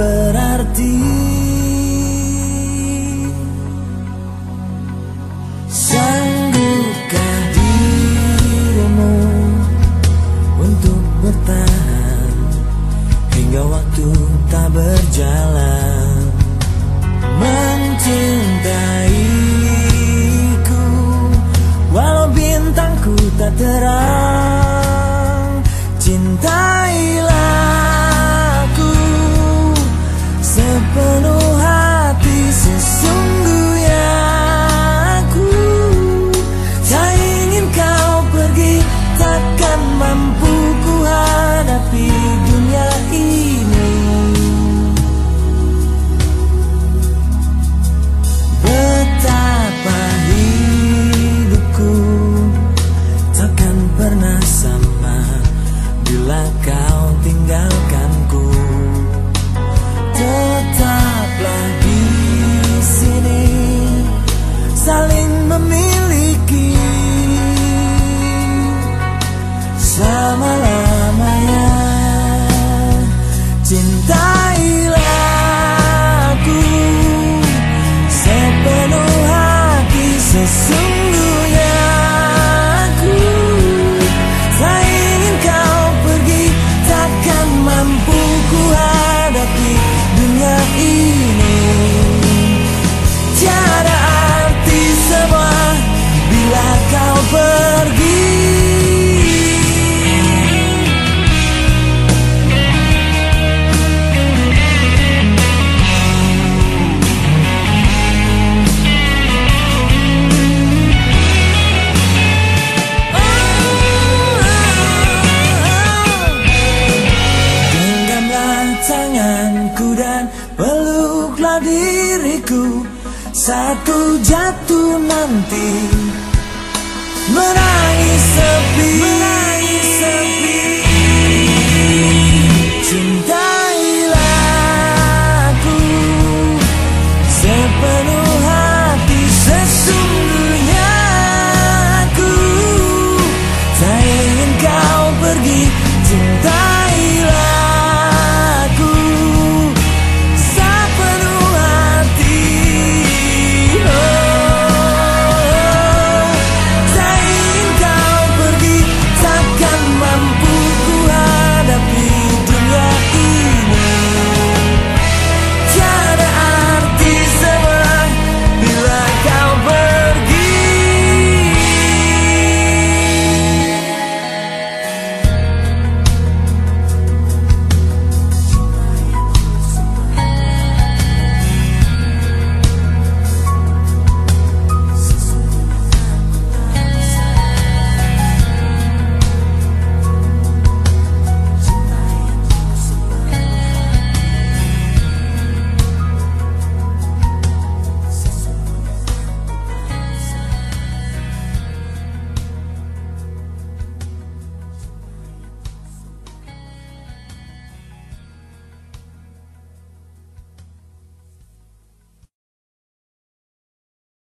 berarti Sanggupkah dirimu Untuk bertahan Hingga waktu tak berjalan? Mencintaiku Walau bintangku tak terang. diriku Satu jatuh nanti. Menangis sepi. Menangis